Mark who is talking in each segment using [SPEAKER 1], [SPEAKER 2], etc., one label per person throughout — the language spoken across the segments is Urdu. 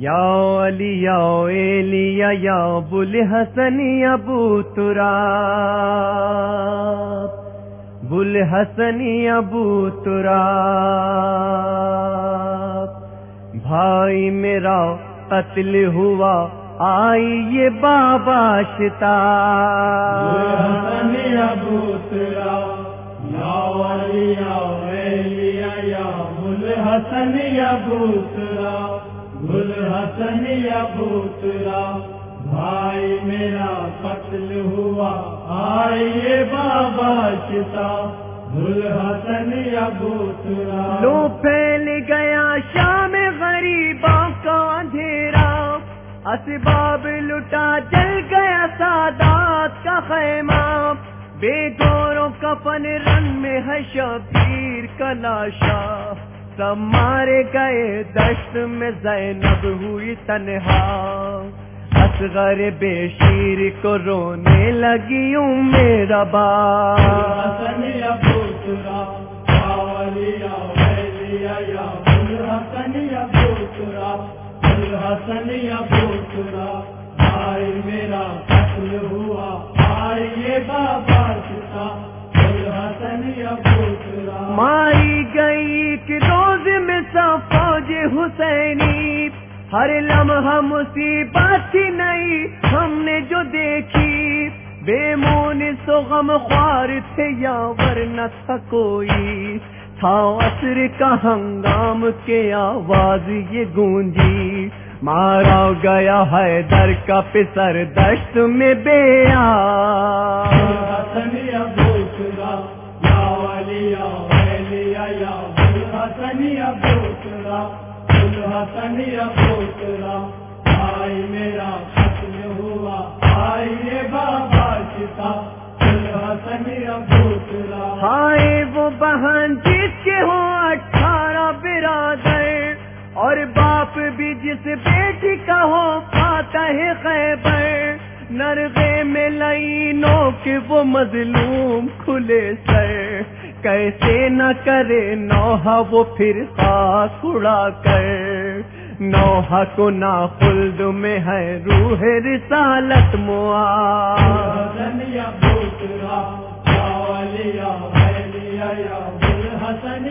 [SPEAKER 1] یا علی یا ایلیا یا بل حسن ابو ترا بل حسن ابو ترا بھائی میرا قتل ہوا، آئی یہ بابا شتا
[SPEAKER 2] حسن ابو ترا یا علی یا ایلیا یا بل حسن ابو ترا گل حسن ابو ترا بھائی میرا قتل ہوا آئیے بابا چتا گل حسن ابو ترا
[SPEAKER 1] لو پھیل گیا شام غریبوں کا اندھیرا اسباب لٹا جل گیا سادات کا خیمہ بے گوروں کفن رن میں ہے شبیر کا مارے گئے دشت میں زینب ہوئی تنہا۔ اصغر بے شیر کو رونے لگی ہوں میرا با۔
[SPEAKER 2] حسن یا بھائی میرا قتل ہوا بابا حسن
[SPEAKER 1] ماری گئی کہ روز میں سب فوج حسینی۔ ہر لمحہ مصیبت تھی نہیں ہم نے جو دیکھی۔ بے مون سو غم خوار تھے یا ورنہ تھا کوئی۔ تھا عصر کا ہنگام کے آواز یہ گونجی۔ مارا گیا ہے در کا پسر دشت میں بے
[SPEAKER 2] حسن
[SPEAKER 1] نرغے میں لائنوں کے وہ مظلوم کھلے سر۔ کیسے نہ کرے نوحہ وہ پھر خاک اڑا کر۔ نوحہ کو نا خلد میں ہے روح رسالت موا
[SPEAKER 2] حسن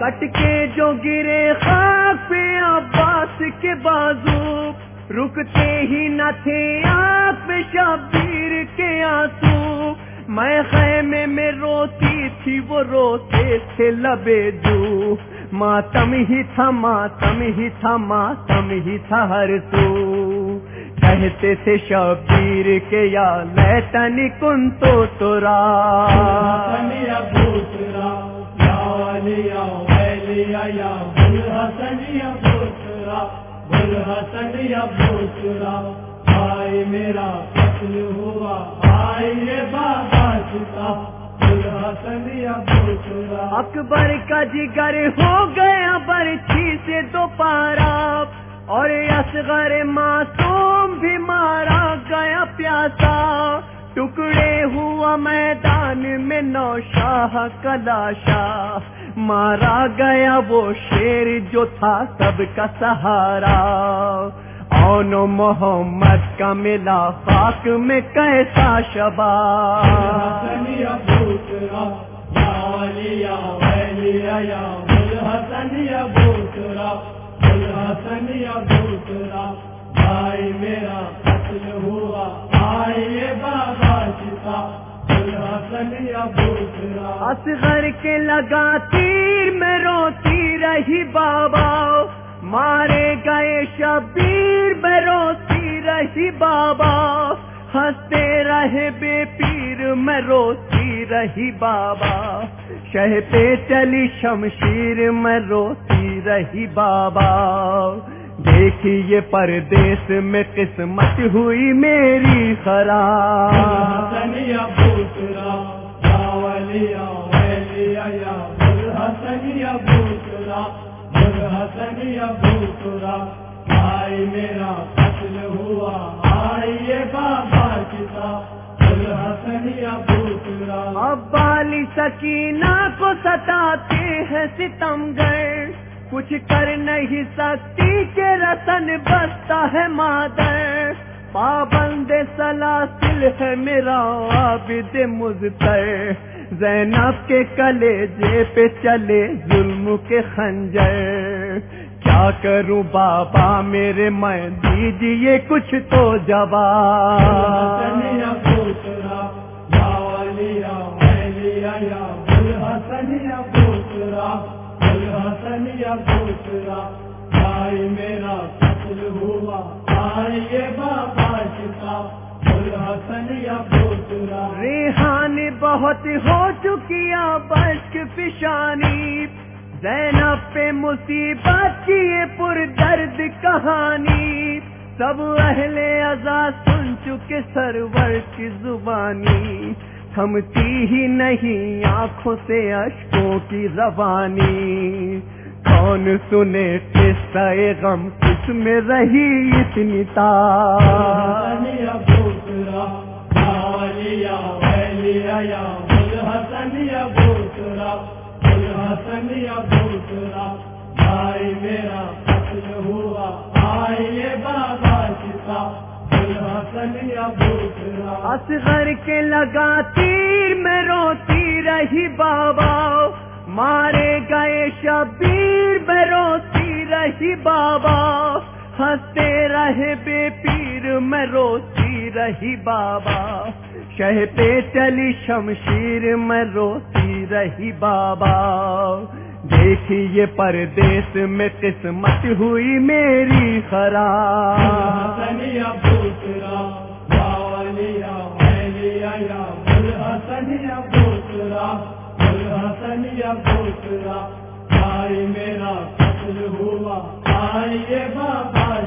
[SPEAKER 1] کٹ کے جو گرے خاک پہ عباس کے بازو، رکتے ہی نہ تھے آپ شبیر کے آنسو۔ میں خیمے میں روتی تھی، وہ روتے تھے لبے جو۔ ماتم ہی تھا، ماتم ہی تھا، ماتم ہی تھا ہر سو۔ کہتے تھے شبیر کے یا لیتنی کن تو ترا۔
[SPEAKER 2] بھائی میرا قتل ہوا بابا
[SPEAKER 1] اکبر کا جگر ہو گیا برچھی سے دو پارا اور اصغر معصوم بھی مارا گیا پیاسا۔ ٹکڑے ہوا میدان میں نو شاہ کلاشا مارا گیا وہ شیر جو تھا سب کا سہارا۔ اون محمد کا ملا خاک میں کیسا شبا۔
[SPEAKER 2] حسن یا بھائی میرا قتل ہوا آئیے بابا
[SPEAKER 1] اصغر کے لگا تیر میں روتی رہی بابا، مارے گئے شبیر میں روتی رہی بابا۔ ہنستے رہے بے پیر میں روتی رہی بابا۔ شہ پہ چلی شمشیر میں روتی رہی بابا۔ دیکھیے پردیس میں قسمت ہوئی میری خراب
[SPEAKER 2] بھائی میرا قتل ہوا آئیے بابا
[SPEAKER 1] اب بالی سکینہ کو ستاتے ہیں ستم گر کچھ کر نہیں سکتی کہ رسن بستا ہے مادر۔ پابند سلاسل ہے میرا عابد مزتر زینب کے کلیجے پہ چلے ظلم کے خنجر۔ کیا کروں بابا میرے میں دیجیے کچھ تو جواب۔
[SPEAKER 2] بوترا بھائی، میرا قتل ہوا۔ بھائی بابا شتا حسن یا بوترا
[SPEAKER 1] ریحان بہت ہو چکی بشک پشانی زینب پہ مصیبت کی یہ پر درد کہانی۔ سب اہل ازا سن چکے سرور کی زبانی۔ تھمتی ہی نہیں، آنکھوں سے اشکوں کی روانی۔ کون سنے قصہ غم؟ کس میں رہی اتنی تار
[SPEAKER 2] بھائی میرا قتل ہوا بھائی بابا شتا
[SPEAKER 1] اصغر کے لگا تیر میں روتی رہی بابا، مارے گئے شبیر روتی رہی بابا، ہنستے رہے بے پیر، میں روتی رہی بابا۔ شہ پہ چلی شمشیر، میں روتی رہی بابا۔ دیکھیے پردیس میں قسمت ہوئی میری خراب۔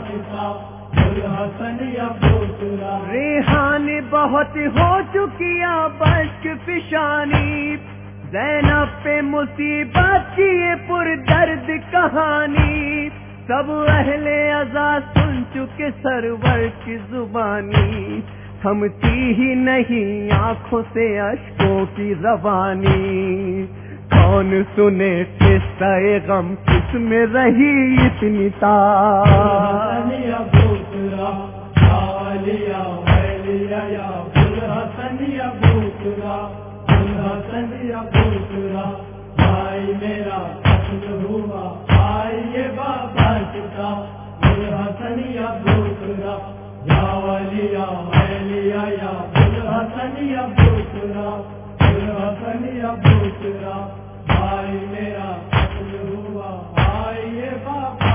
[SPEAKER 2] بابا
[SPEAKER 1] ریحان بہت ہو چکی بشک فشانی زینب پہ مصیبت کی یہ پر درد کہانی۔ سب اہل ازا سن چکے سرور کی زبانی۔ تھمتی ہی نہیں آنکھوں سے اشکوں کی روانی۔ کون سنے قصہ غم، کس میں رہی اتنی تار
[SPEAKER 2] حسن بھائی میرا ہوا بھائی بابا شتا گل حسن یا یا والیا ویلیا یا گل حسن بھائی میرا ہوا بھائی باپ